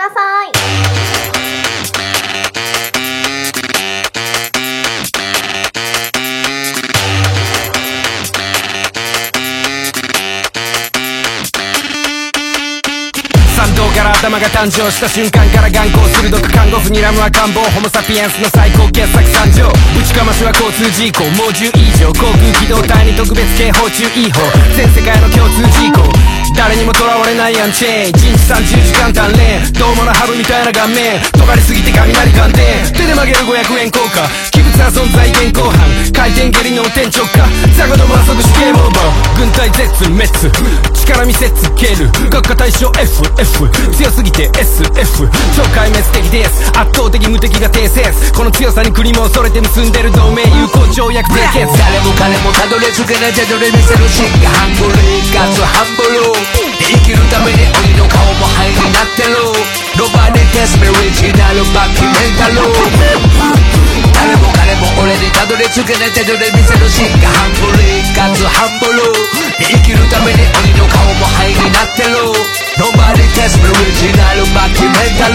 ださい。参道から頭が誕生した瞬間から眼光鋭く看護婦にラムは官房ホモサピエンスの最高傑作参上ぶちかましは交通事故猛獣以上航空機動隊に特別警報中違法。全世界の共通事項。誰にもとらわれないアンチ。ェイン1日30時間鍛錬。どうものハブみたいな顔面。尖りすぎて雷感電手で曲げる500円硬貨。な存在現行犯回転蹴りの天直下ザコども遊ぶ死刑ボーボー軍隊絶滅力見せつける。学科対象 FF 強すぎて SF 超壊滅的です。圧倒的無敵が定説この強さに国も恐れて結んでる同盟友好条約締結。誰も彼もたどり着けない手取り見せる進化ハングリーガツハンブルー。生きるために鬼の顔も灰になってるロバにテスメリジナルバキメンタル誰も彼も俺にたどり着けない手取り見せる進化ハングリーかつハンブルー生きるために鬼の顔も灰になってるロバにテスメリジナルバキメンタル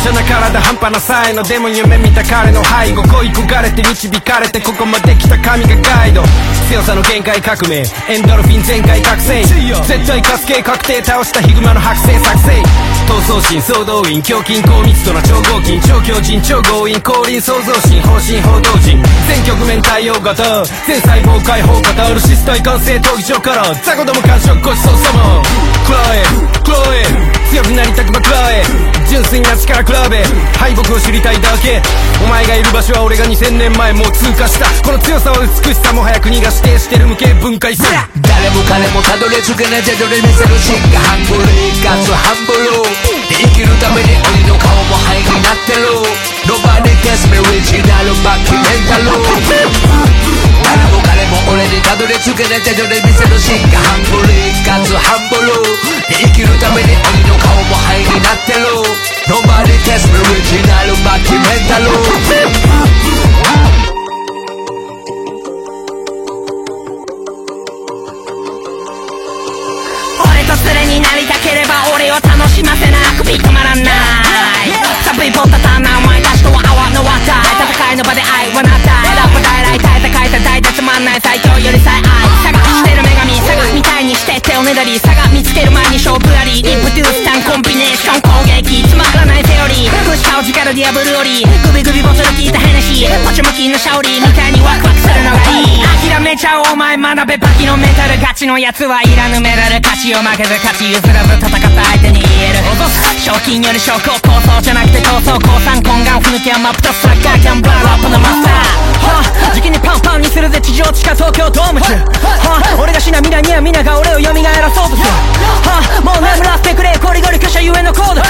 奢な体半端な才能でも夢見た彼の背後恋焦がれて導かれてここまで来た神がガイド。強さの限界革命。エンドルフィン全開覚醒。絶対活系確定倒したヒグマの剥製作成。闘争心総動員胸筋高密度な超合金超強靭超強引降臨創造心方針報道陣。全局面対応型。全細胞解放型るシス体完成闘技場から。雑魚ども感触ごちそうさまクラエクラエ強くなりたくばクラエ純粋な力比べ。敗北を知りたいだけ。お前がいる場所は俺が2000年前もう通過した。この強さは美しさもはや国が指定してる無形分解する誰も彼もたどり着けない手取り見せる進化ハングリーガツハンブル。ー生きるために鬼の顔も灰になってるロバにテスメリジナルバキメンタル誰も彼も俺にたどり着けない手取り見せる進化ハングリーガツハンブル。ー生きるために鬼の顔も灰になってる。ロバにテスメリジナルバキメンタル。俺と連れになりたければ俺を楽しませな。くび止まらない。サブイボタタンなお前たちとは泡の渡い戦いの場で愛はなったい。ラップ大来大戦いた大でつまんない。最強より最愛。探みたいにして手をねだり差が見つける前に勝負あり。リプデュースタンコンビネーション攻撃つまらないセオリー。プッシャーを力ディアブルよりグビグビボトル効いたヘネシーパチモキのシャオリーみたいにワクワクするのがいい。諦めちゃおうお前学べバキのメタルガチのやつはいらぬメダル。勝ちを負けず勝ち譲らず戦った相手に言える。賞金より証拠構想じゃなくて闘争降参懇願ふぬけはマップとスラッガーキャンバーラップのマスター。はあ時期にパンパンにするぜ地上地下東京ドーム中。はあ俺が死な皆には皆が俺を蘇らそうとする。はあもう眠らせてくれゴリゴリ巨者ゆえの高毒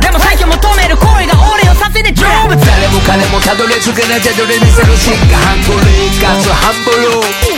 でも最強求める行為が俺をさせて成仏誰も彼もたどり着けない手取り見せる進化ハングリーガツハンブルー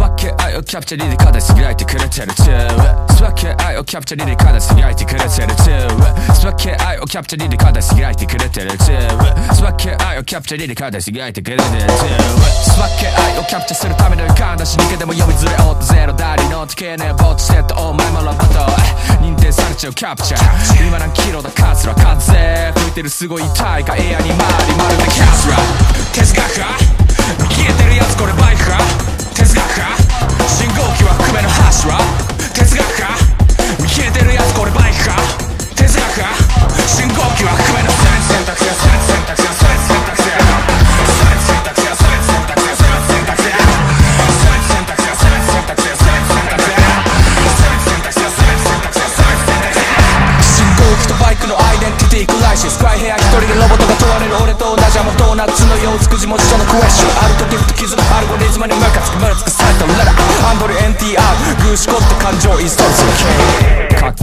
ワッケ愛をキャプチャリで形開いてくれてる too スワッケ愛をキャプチャリで形開いてくれてる too スワッケ愛をキャプチャリで形開いてくれてる too スワッケ愛をキャプチャリで形開いてくれてる too スワッケ愛をキャプチャするための感だし逃げでも読みずれおっとゼロダリの時計ねぼっちセットお前もロボット認定されちゃうキャプチャー。今何キロだカツラ。風吹いてるすごい痛いかエアに回りまるでキャスラ哲学か消えてるやつこれバイクか哲学か信号機は含めの柱哲学か消えてるやつこれバイクか哲学か信号機は含めの選択バイクのアイデンティティクライヘア一人でロボットが問われる俺と同じはもうドーナツのようつくじ持ちレッシュある時ふと気づくアルゴリズムにムカつくムカつくされた。裏だアンドル NTR グーシコって感情インストールする各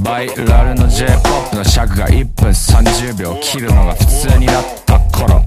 バイラルの J-POP の尺が1分30秒切るのが普通になった。頃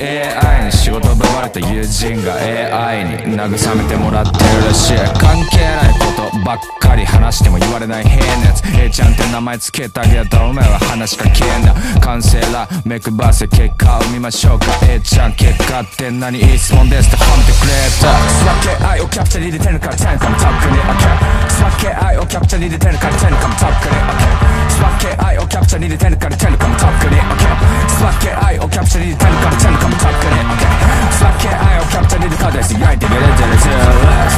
AI に仕事奪われた友人が AI に慰めてもらってるらしい。関係ないことばっかり話しても言われない変なやつ。A ちゃんって名前つけてあげたお前は話しかけんな。完成ら目くばせ結果を見ましょうか。A ちゃん結果って何？いい質問ですって。褒めてくれた。スワッケ愛をキャプチャーに入れてるから10かもタックに。OK スワッケ愛をキャプチャーに入れてるから10かもタックに。OK スワッケ愛をキャプチャーに入れてるから10かもタックに。OK スワッケ愛をキャプチャーに入れてるから10かもタックに。OK スワッケ愛をキャプチャーに入れてるから焼いてくれてるス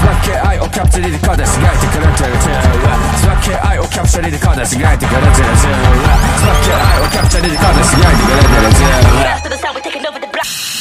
ワッケ愛をキャプチャーに入れてるから焼いてくれてるスワッケ愛をキャプチャーに入れてるから焼いてくれてるスワッケ愛をキャプチャーに入れてるから焼いてくれてる After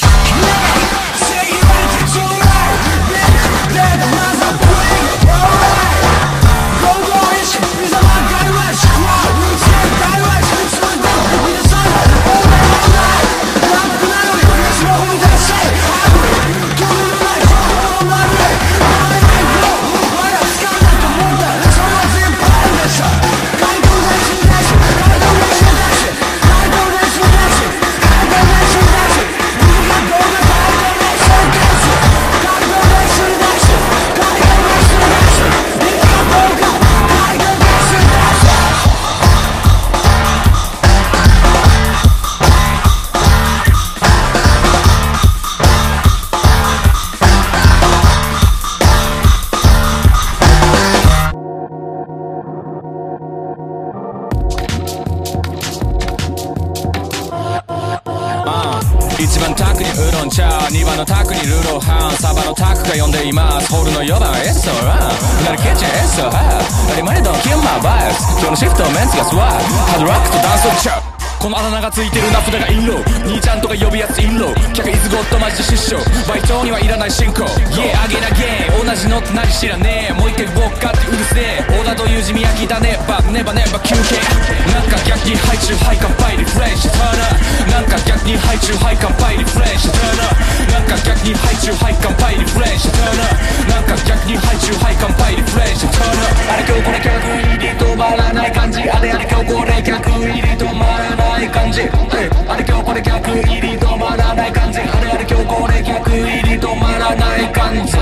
がついてる名札がインロ兄ちゃんとか呼ぶやつインロ客イズゴッドマジ失笑。バイトにはいらない進行。Yeah あげなゲー。同じのって何知らねえ。もう一回ウォッカってうるせえ。小田という字宮城だね。ばねばねば休憩なんか逆にハイチュウハイ乾杯リフレッシュターナーなんか逆にハイチュウハイ乾杯リフレッシュターナーなんか逆にハイチュウハイ乾杯リフレッシュターナーなんか逆にハイチュウハイ乾杯リフレッシュターナーあれ今日これ客入り止まらない感じ。あれあれ今日これ客入り止まらない感じ。あれ今日これ逆入り止まらない感じあれあれ今日これ逆入り止まらない感じ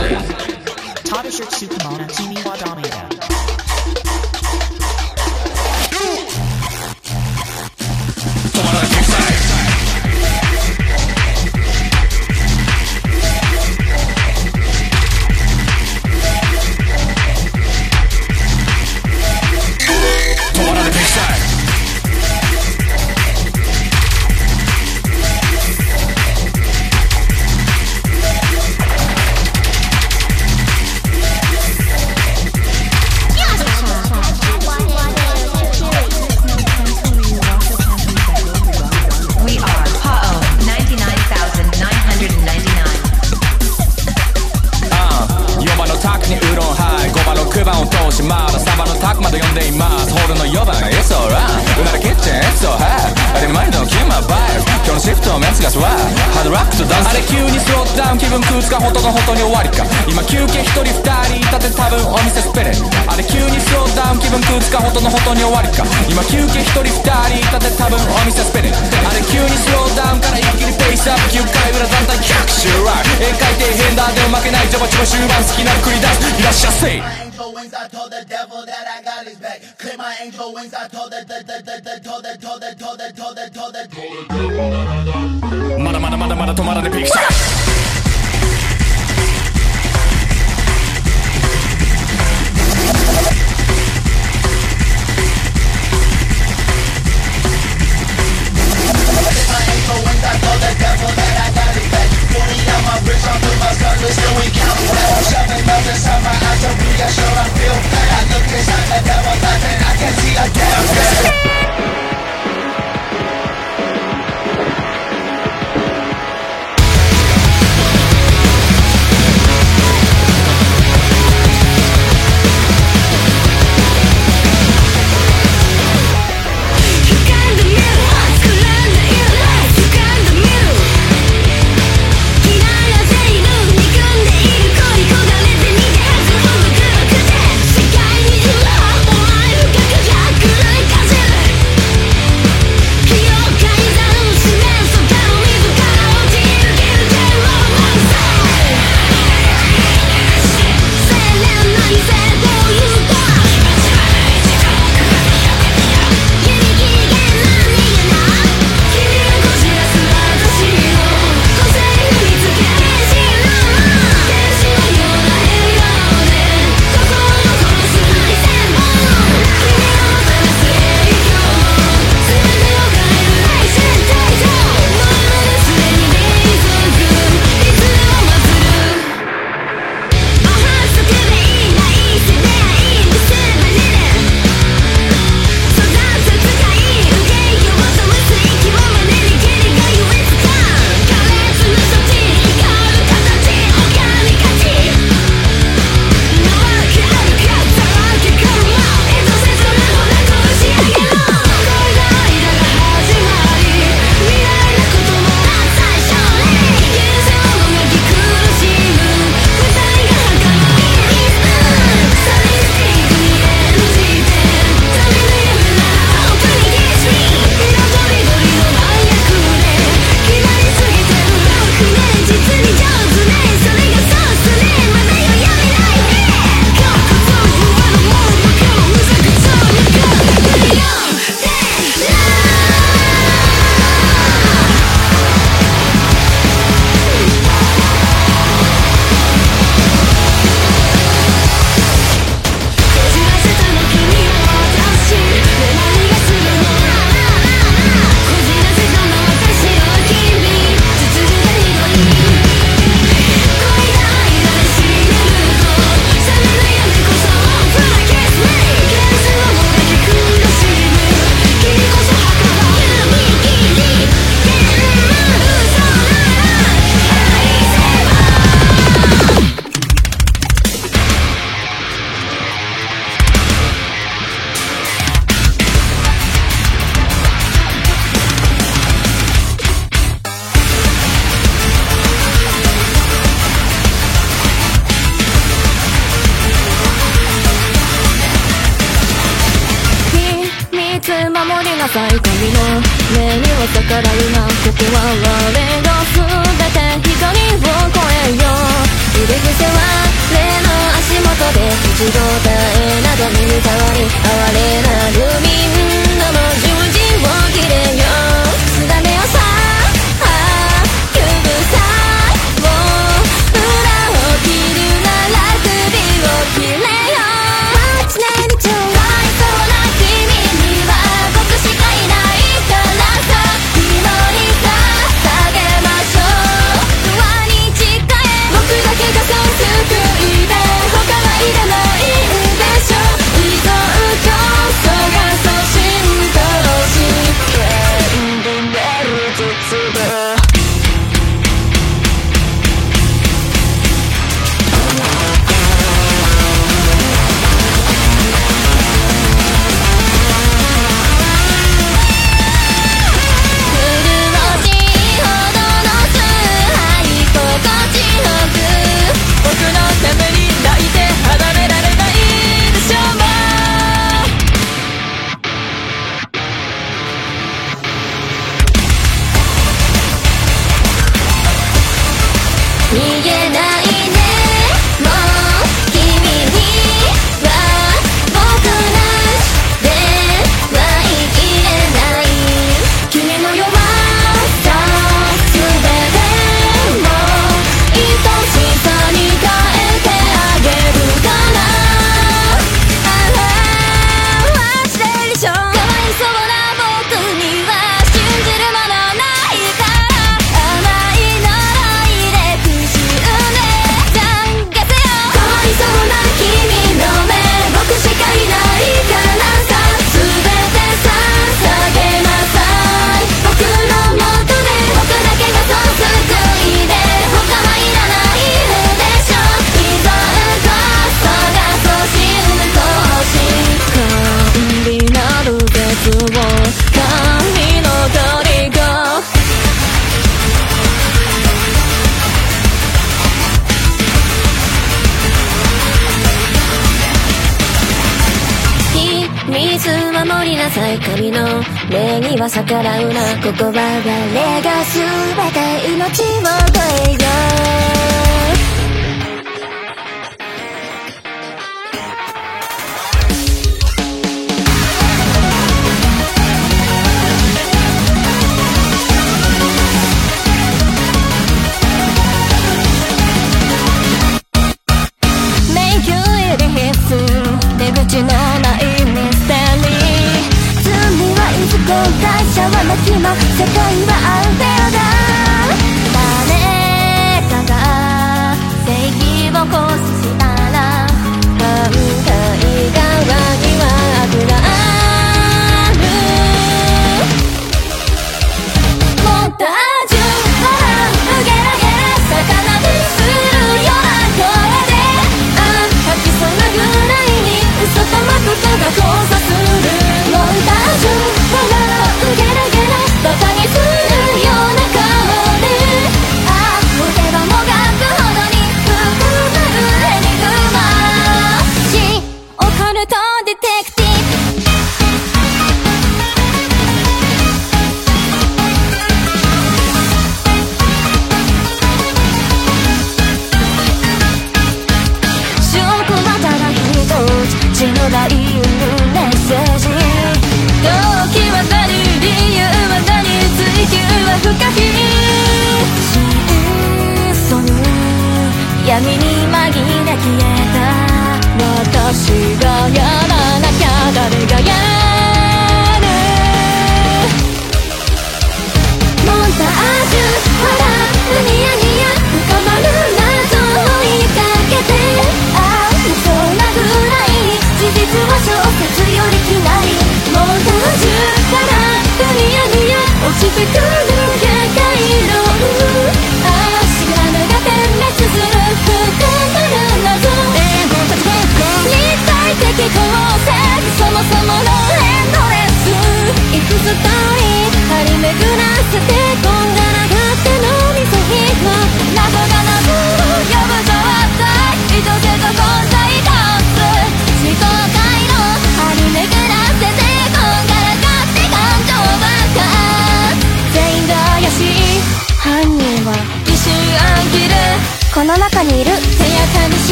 のタクにウーロンハイ5番6番を通しまだ3番のタクまで呼んでいます。ホールの4番エソランうならキッチンエソハイあれマインドのキンマバイ今日のシフトメンツがスワーハードラックとダンス。あれ急にスローダウン気分空つかほとのほとに終わりか。今休憩1人2人いたって多分お店スペレあれ急にスローダウン気分空つかほとのほとに終わりか。今休憩1人2人いたって多分お店スペレあれ急にスローダウンから一気にペースアップ。9回裏団体100周ライ宴会底辺だ。でも負けない。ジャバチバ終盤好きなら繰り出す。いらっしゃせ angel wings, I told the devil that I got his back. Clip my angel wings, I told the, the, the, the, the, told the, told the, told the, told the, told the, told the devil that I got his back. Mada, mada, mada, mada, tomada de pizza. I told the devil that I got his back my I put my darkness till we count I'm shopping up inside my eyes, don't be sure I feel. I look inside the devil, nothing I can see, I can't など身にわり哀れなルミ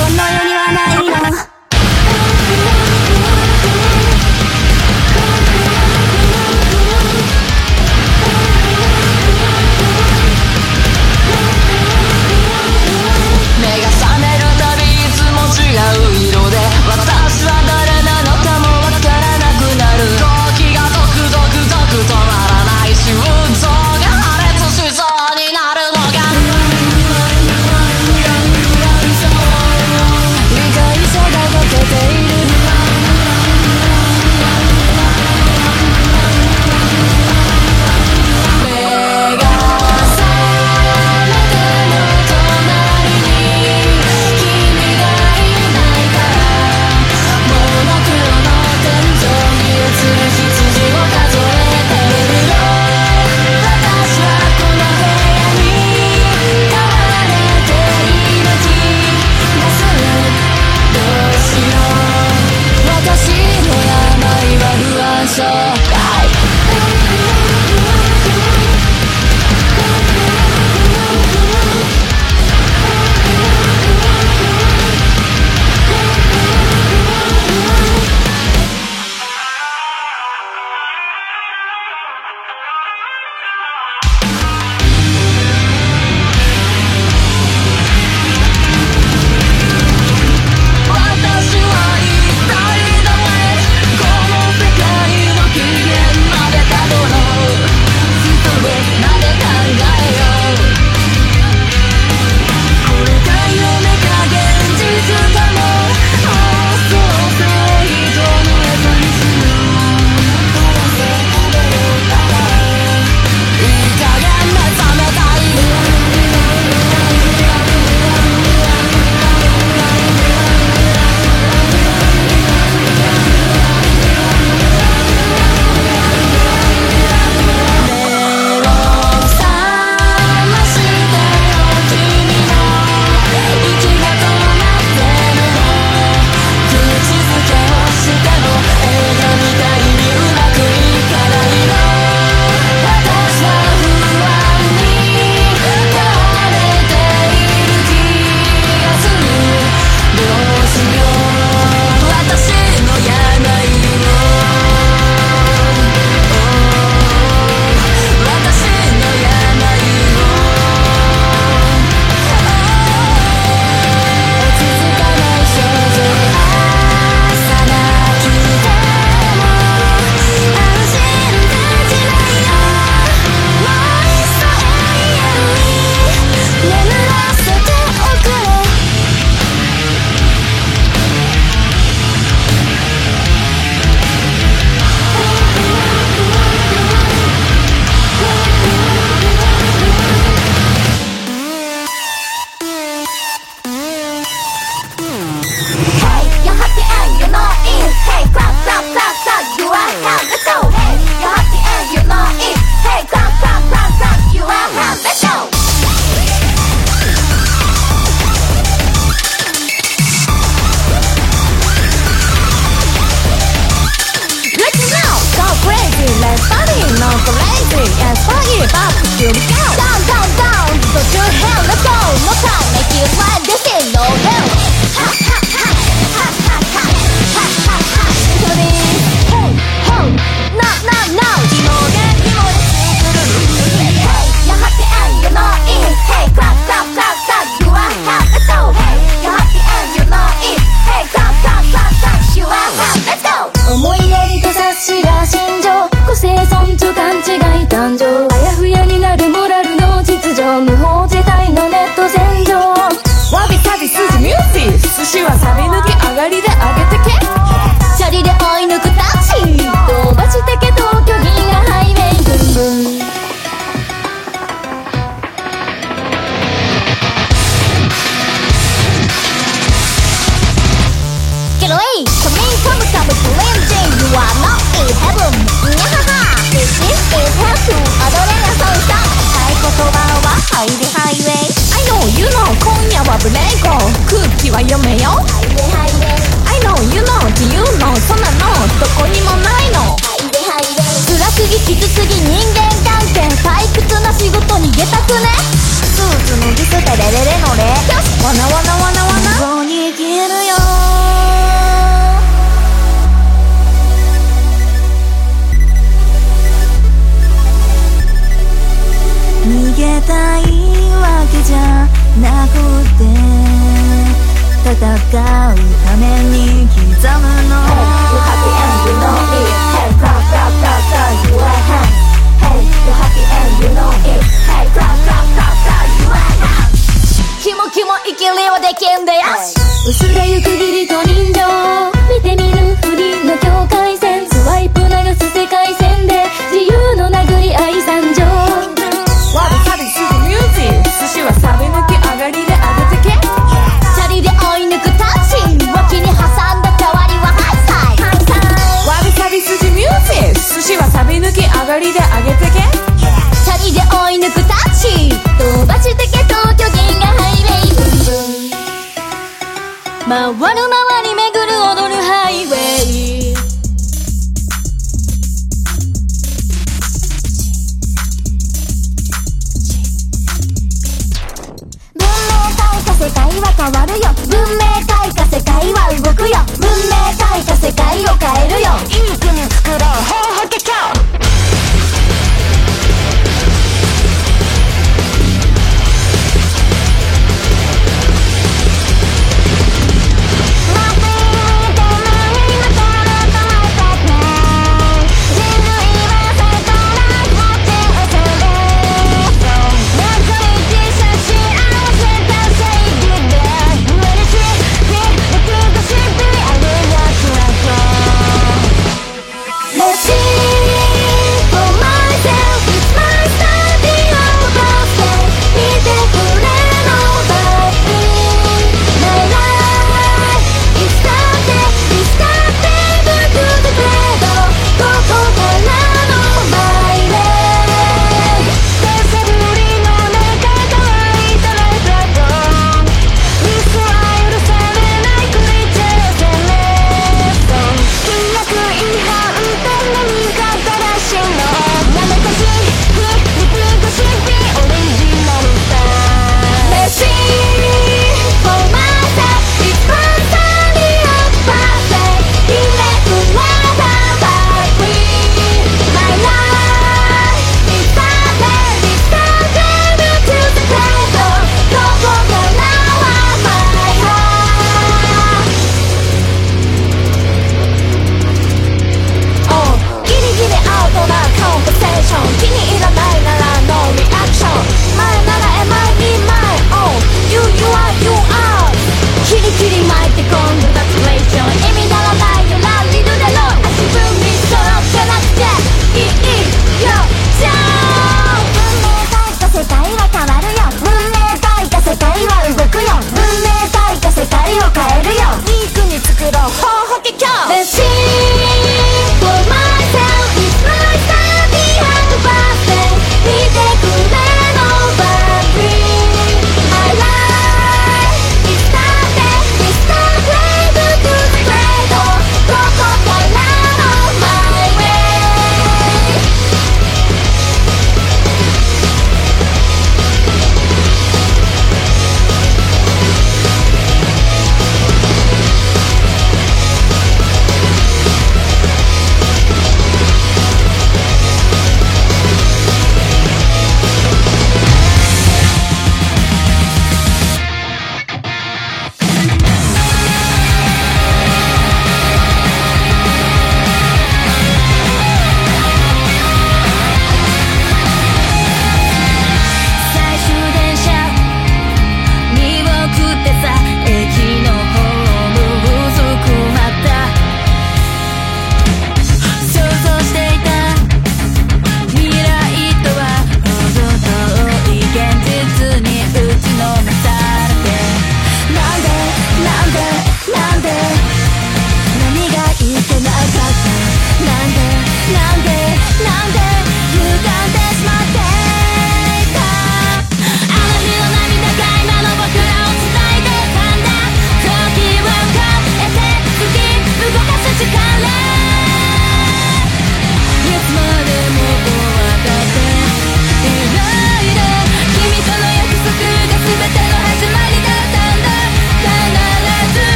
この世にはない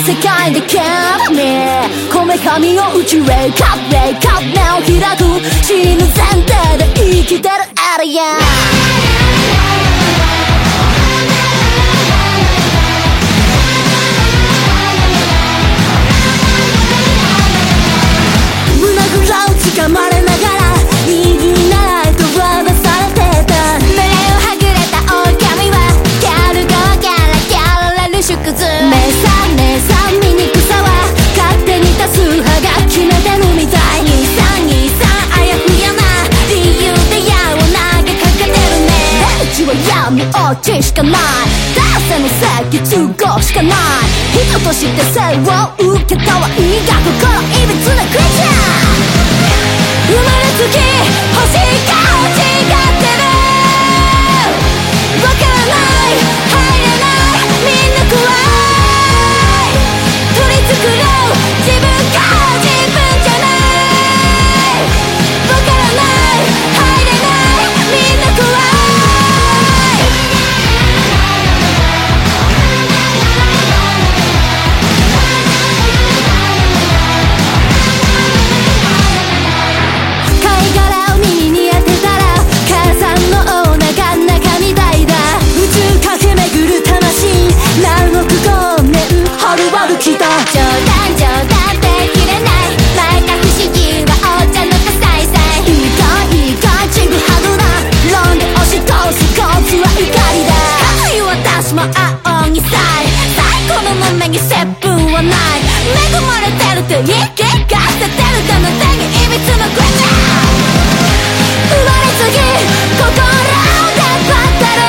世界で Can't me こめかみを打ち Wake up wake 目を開く。死ぬ前提で生きてるアリア。ンまれ。縮図目覚めさ醜さは勝手に多数派が決めてるみたい2323あやふやな理由で矢を投げかけてるねうちは闇落ちしかないダンスの席都合しかない人として生を受けたはいいが心いびつなクリー生まれつき星が違ってるわからない自分か自分じゃない。わからない。と言い聞かルの手にのグ生まれすぎ心を出張ったら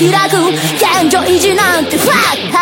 같으라고 양조이진 않게 f u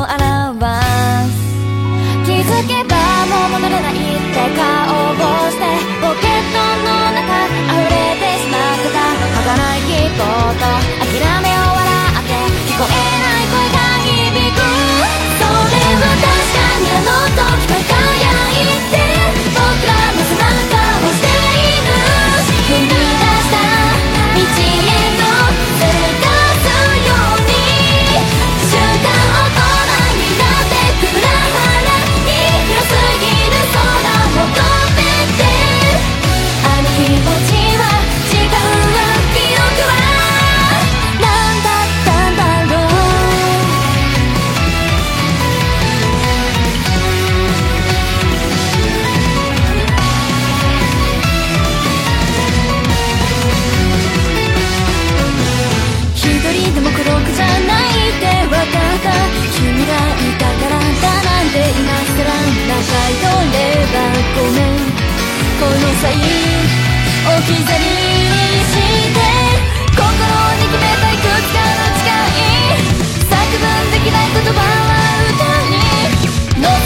表す。気づけばもう戻れないって顔をしてポケットの中溢れてしまってた。儚い希望とればごめん。この際置き去りして心に決めたいくつかの誓い。作文できない言葉は歌に。喉っ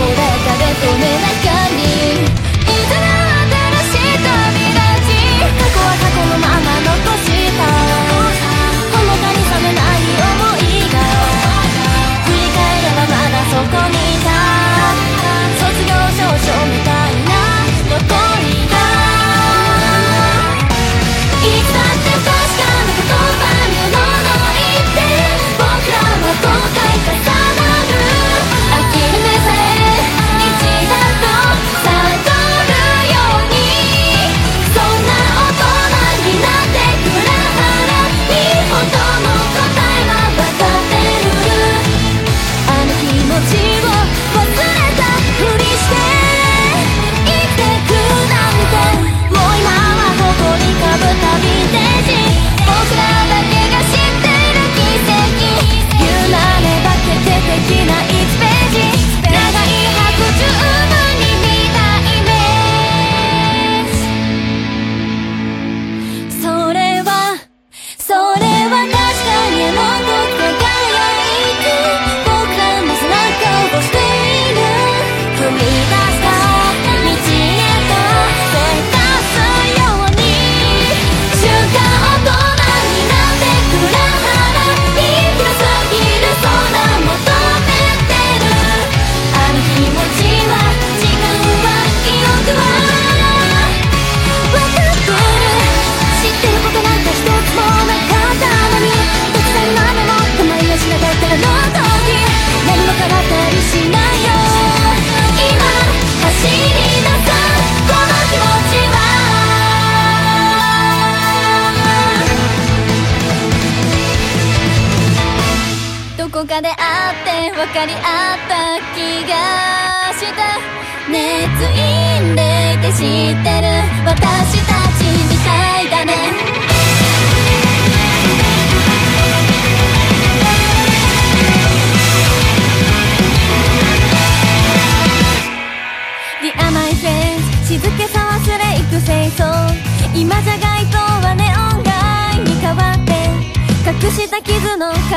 折れたで止めなかに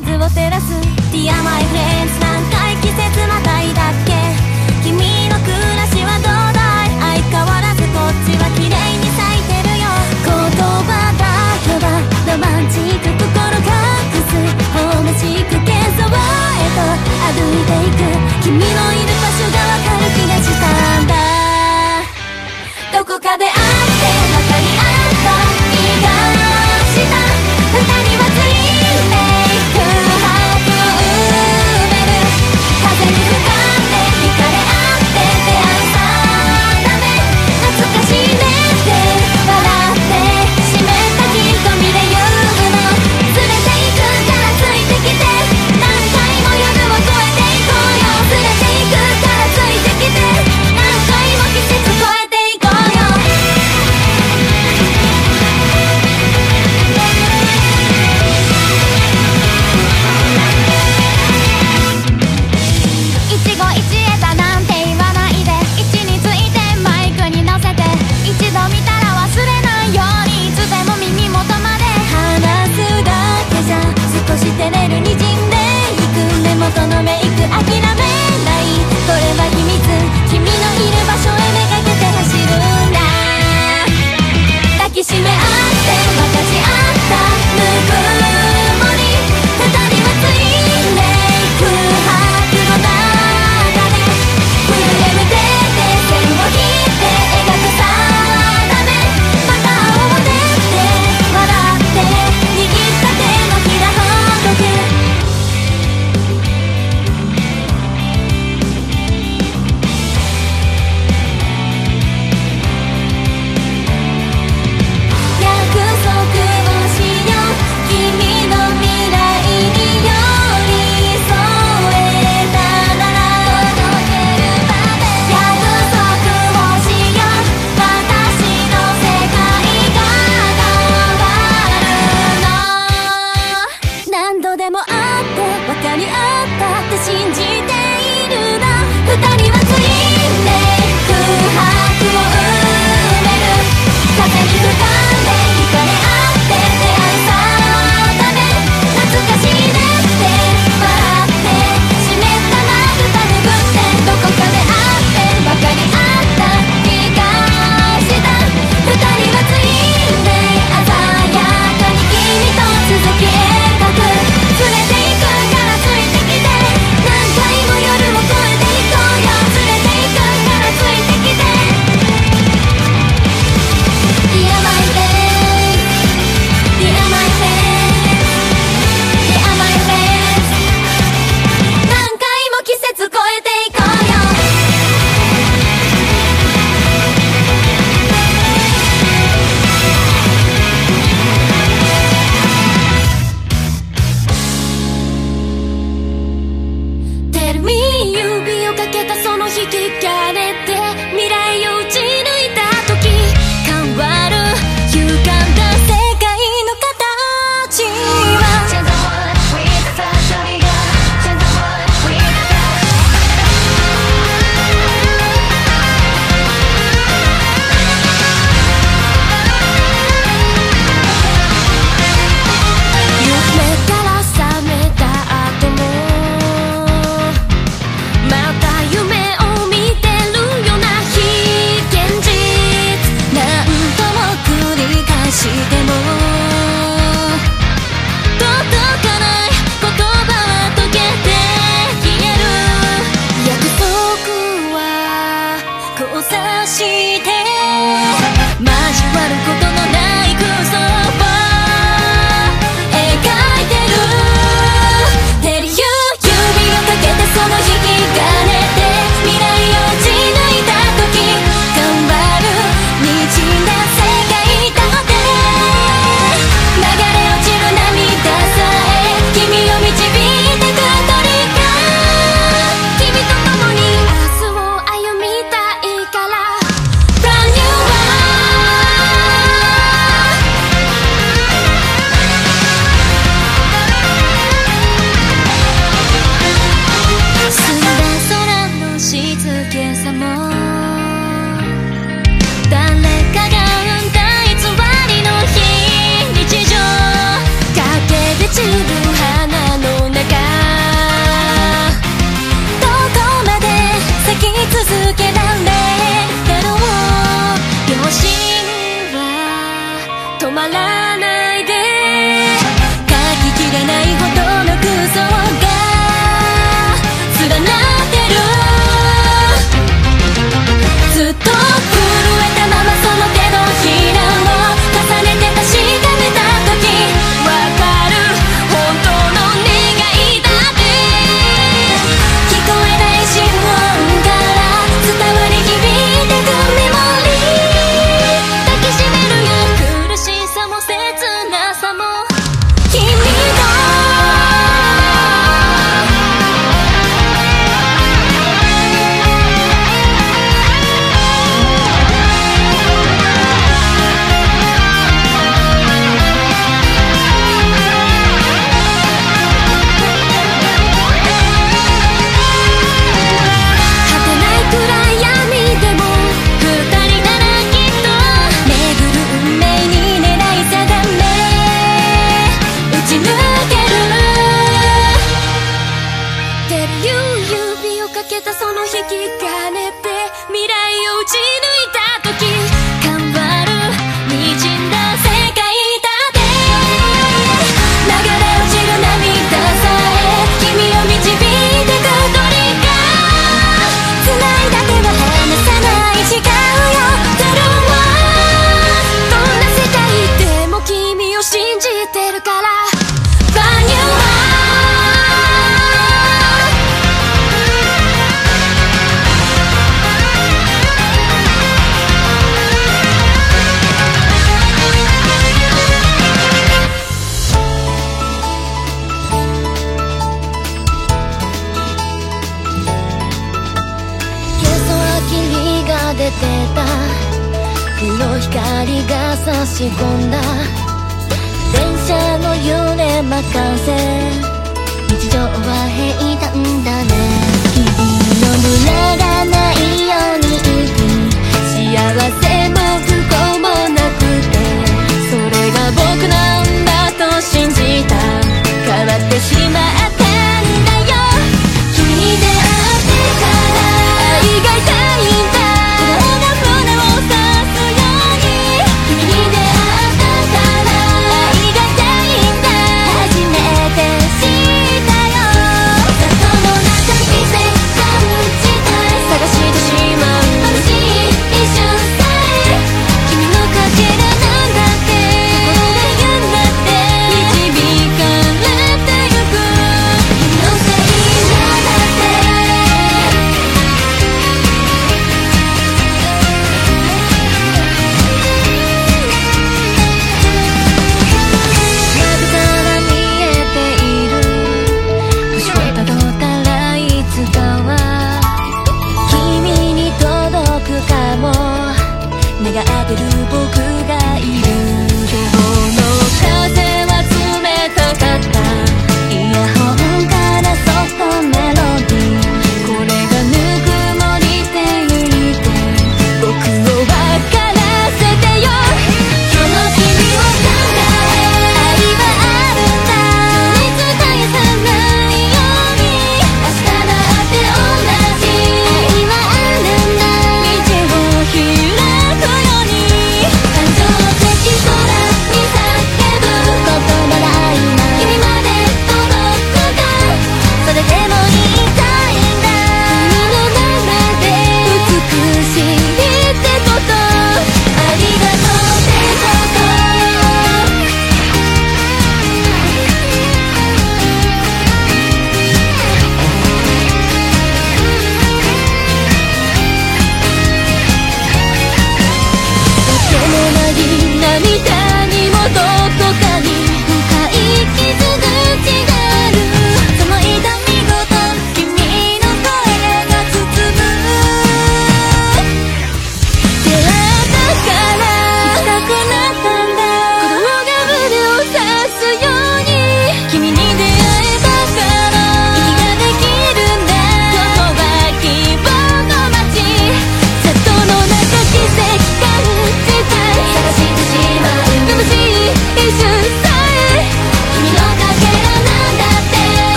数を照らす Dear my friends 何回季節またいだっけ君の暮らしはどうだい相変わらずこっちは綺麗に咲いてるよ。言葉だけはロマンチック心隠す。ホームしく喧騒へと歩いていく君のいる場所がわかる気がしたんだ。どこかで会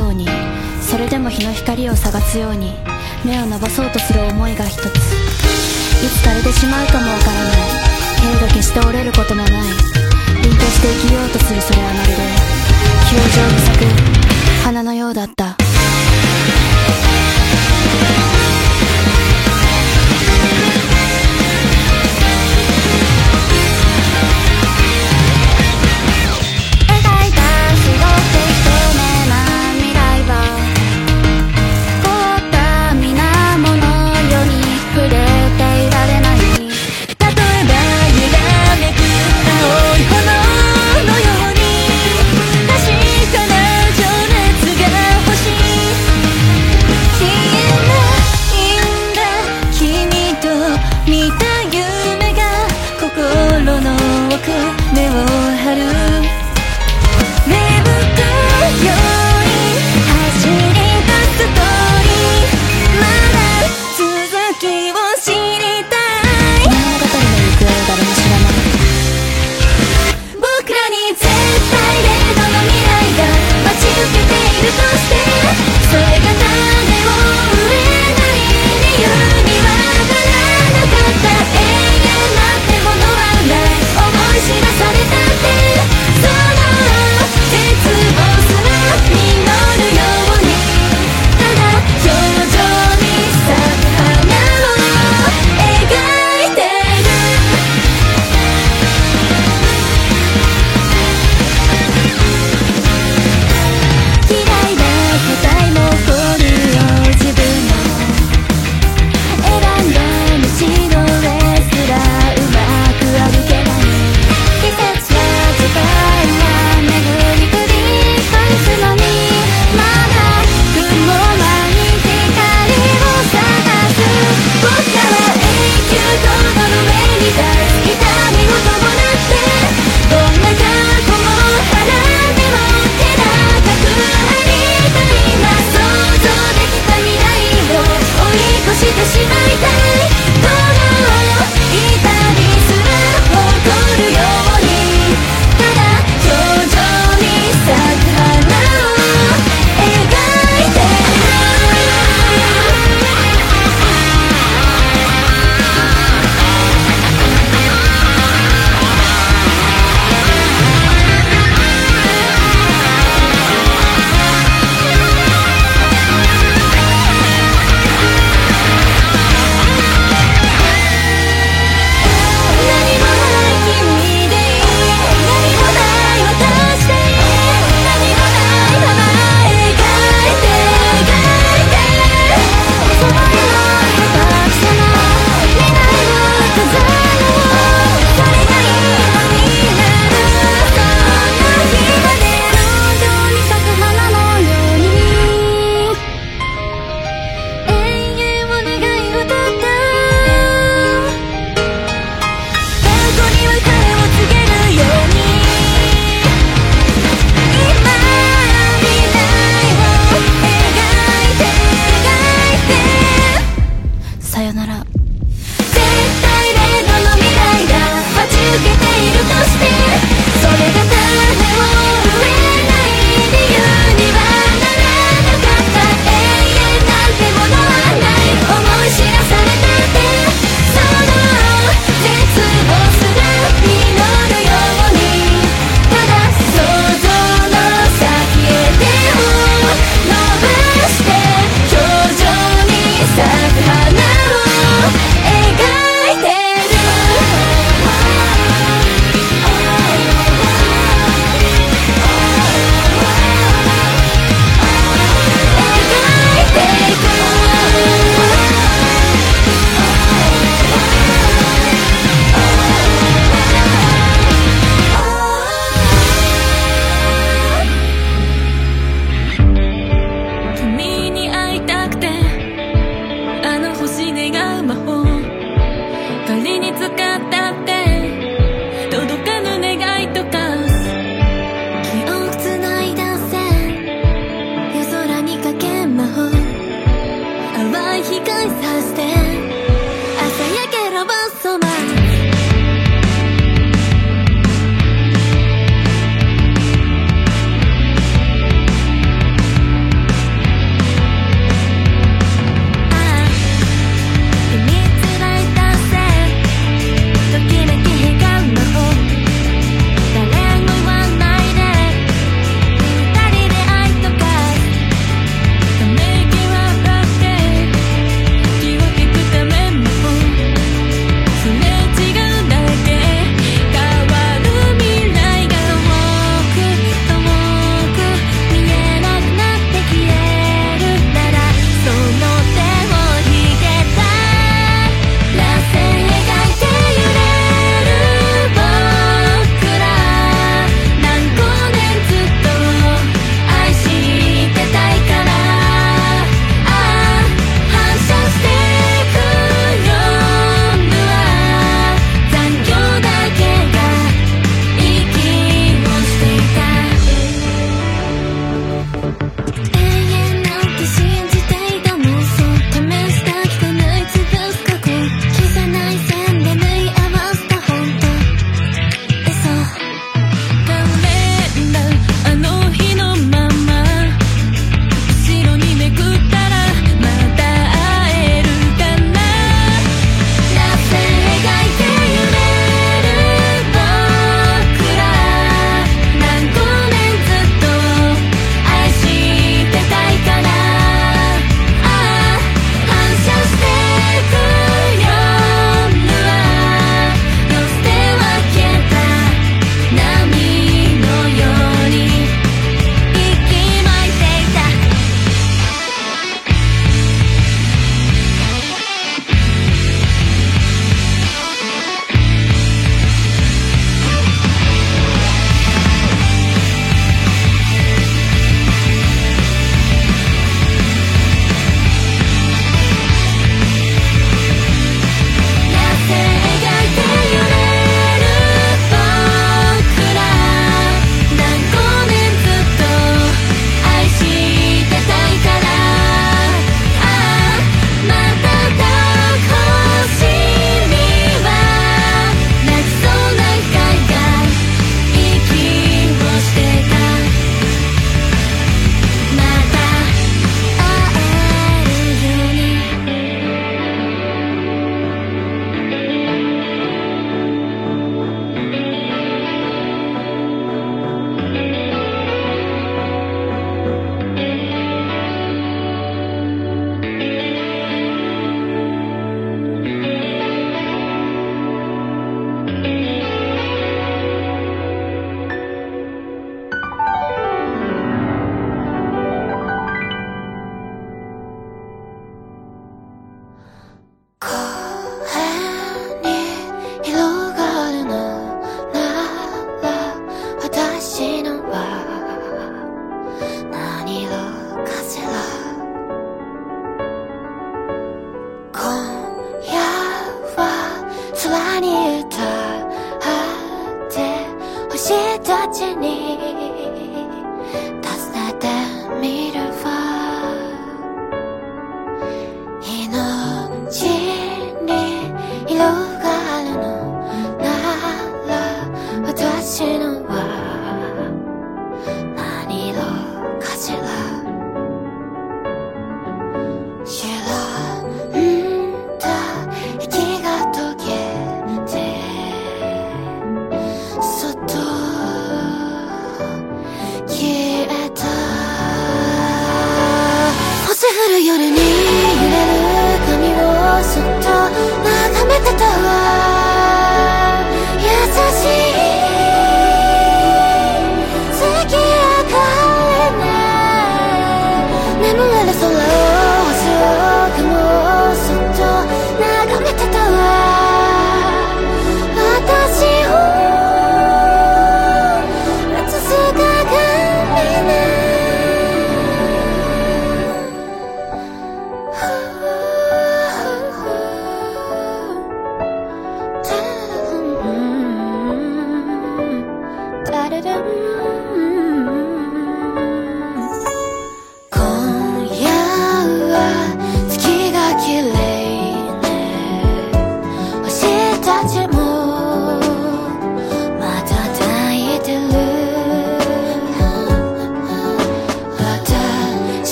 ようにそれでも日の光を探すように目を伸ばそうとする思いが一つ。いつ枯れてしまうかもわからない。けれど決して折れることのない。凛として生きようとするそれはまるで表情に咲く花のようだった。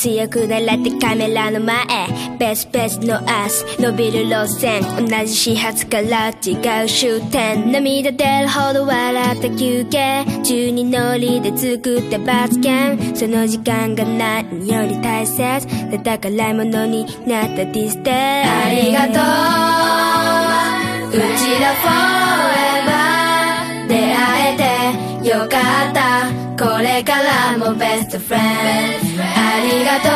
強くなれてカメラの前ベスベスの足伸びる路線同じ始発から違う終点。涙出るほど笑った休憩。中にノリで作った罰ゲーム。その時間が何より大切。で宝物になったディステありがとう。うちら forever 出会えてよかった。これからもベストフレンドりがと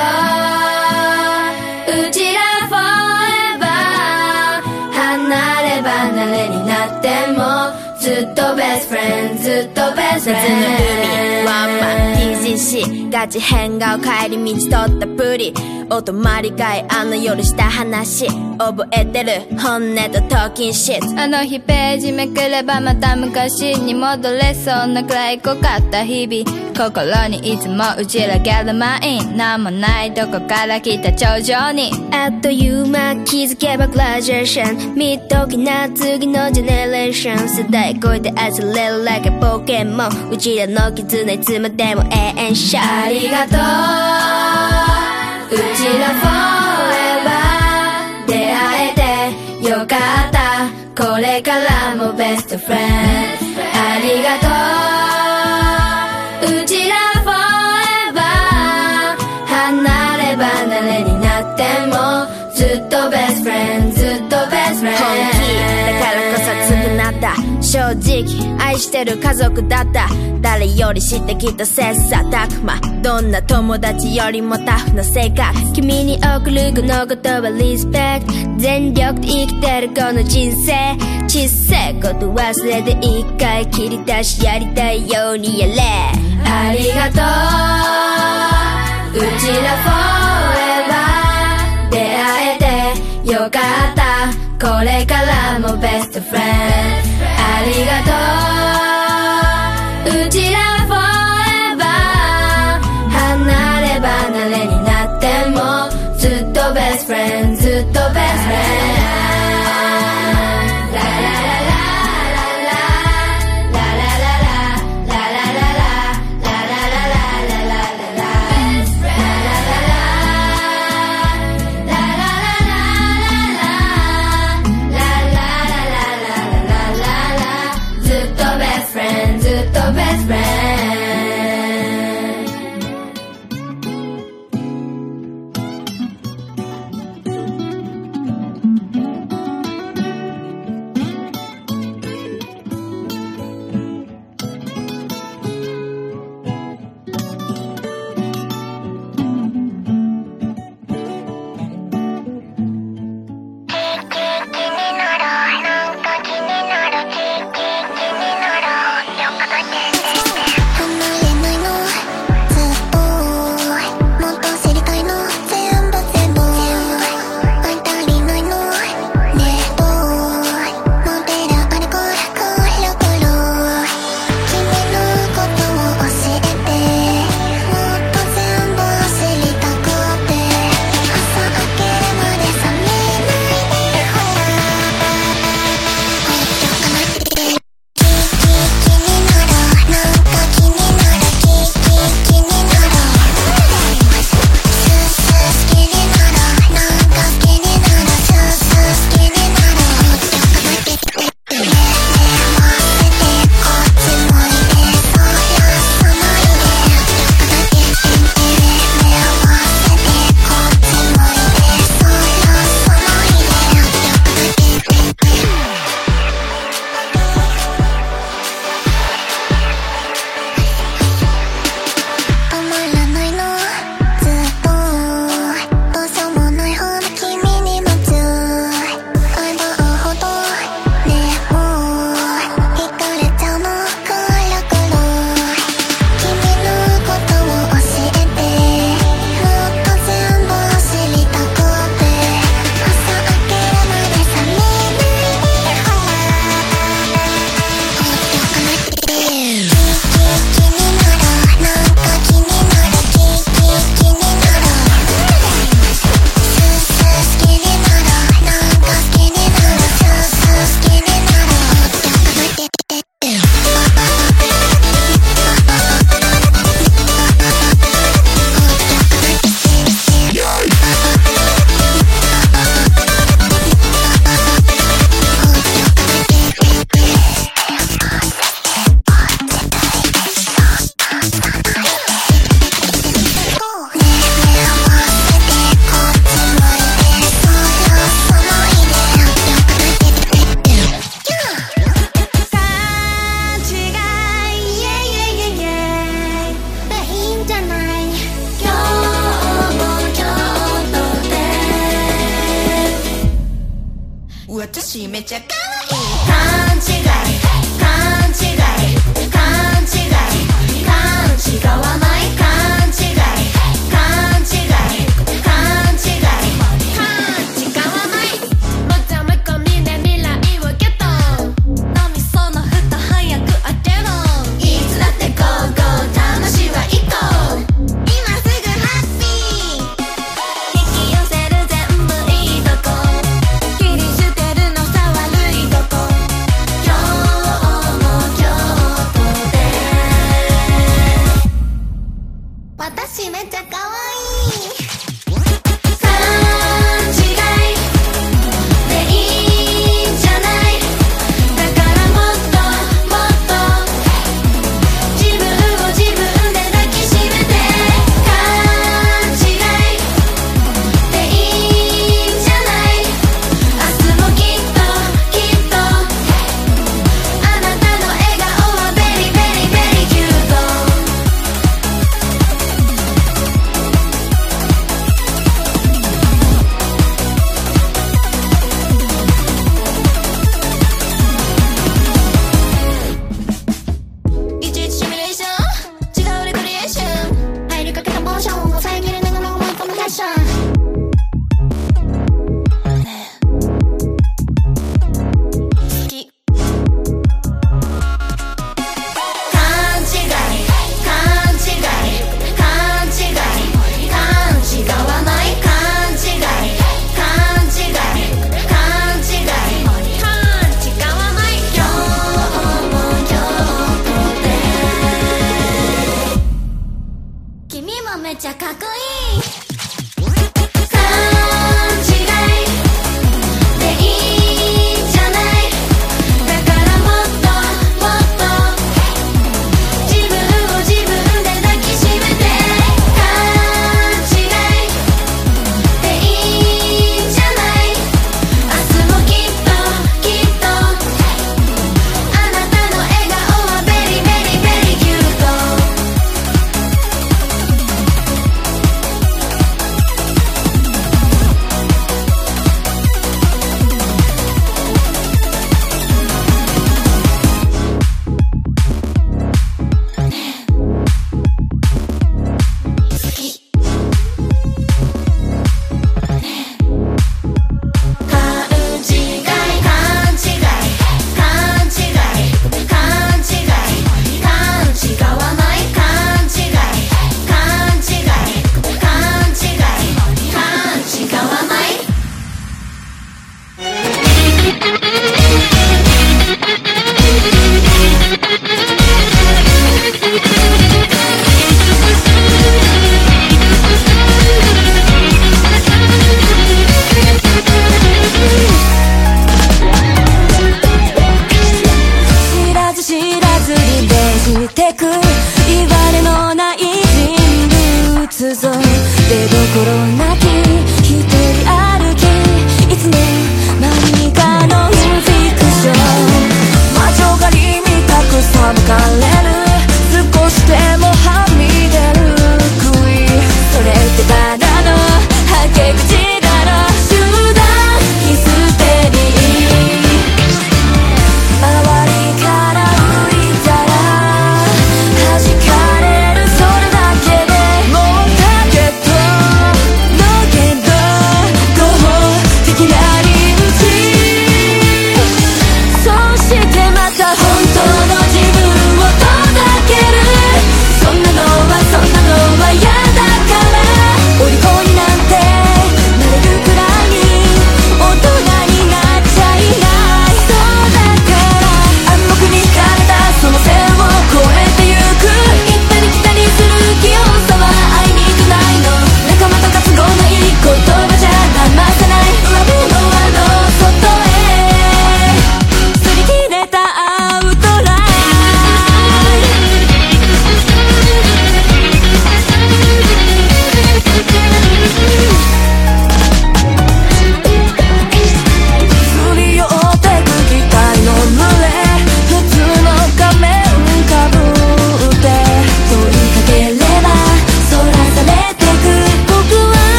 う。うちらフォーエバー。離れ離れになってもずっとベストフレンドずっとベストフレンド夏の海ワンマンしガチ変顔帰り道取ったプリお泊まり会あの夜した話。覚えてる？本音とトーキンシスあの日ページめくればまた昔に戻れそうなくらい濃かった日々。心にいつもうちらギャルマイン。何もないどこから来た頂上に。あっという間気づけばグラジュエーション。見ときな次のジェネレーション。世代超えて愛される like a 冒うちらの絆いつまでも永遠謝ありがとう。うちらフォーエバー。出会えてよかった。これからもベストフレンド。ありがとう。正直愛してる家族だった。誰より知ってきた切磋琢磨。どんな友達よりもタフな性格。君に送るこの言葉リスペクト。全力で生きてるこの人生。小さいこと忘れて一回切り出しやりたいようにやれ。ありがとう。うちらフォーエバー出会えてよかった。これからもベストフレンドありがとう。